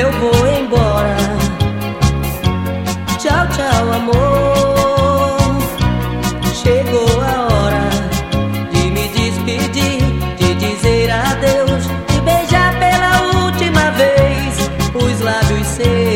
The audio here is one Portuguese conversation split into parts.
eu vou embora. Tchau, tchau, amor. Chegou a hora de me despedir, de dizer adeus, de beijar pela última vez os lábios seus.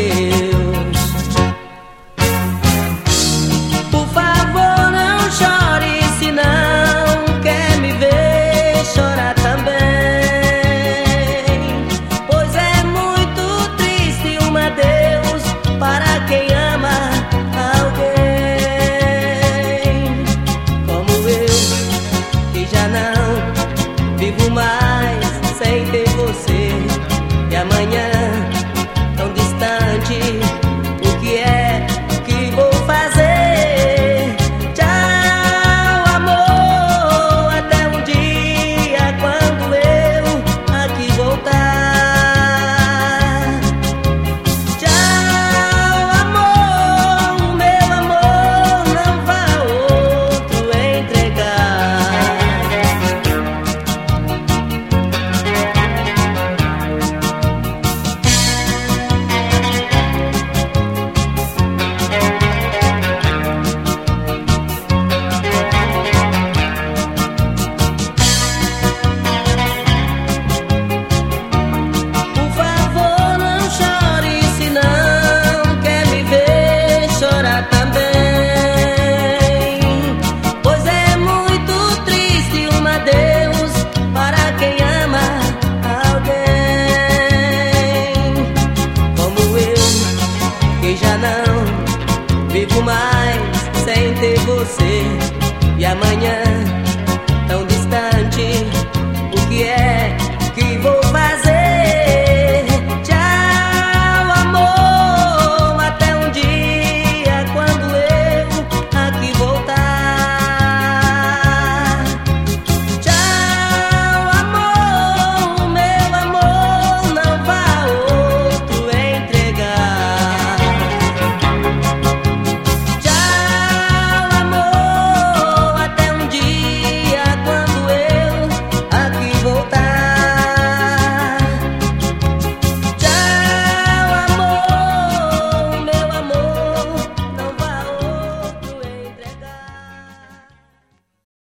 Yeah. vivo mais sem ter você. E amanhã